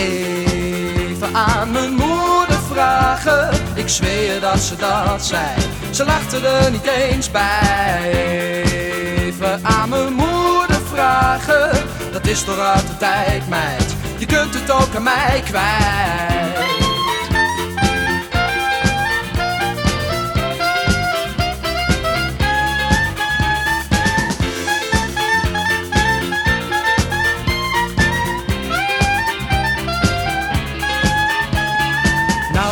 Even aan mijn moeder vragen, ik zweer dat ze dat zei. Ze lachte er niet eens bij. Even aan mijn moeder vragen, dat is toch uit de tijd, meid. Je kunt het ook aan mij kwijt.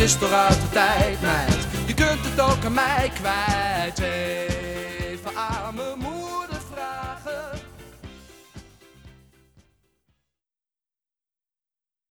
Is toch uit de tijd, meid. Je kunt het ook aan mij kwijt.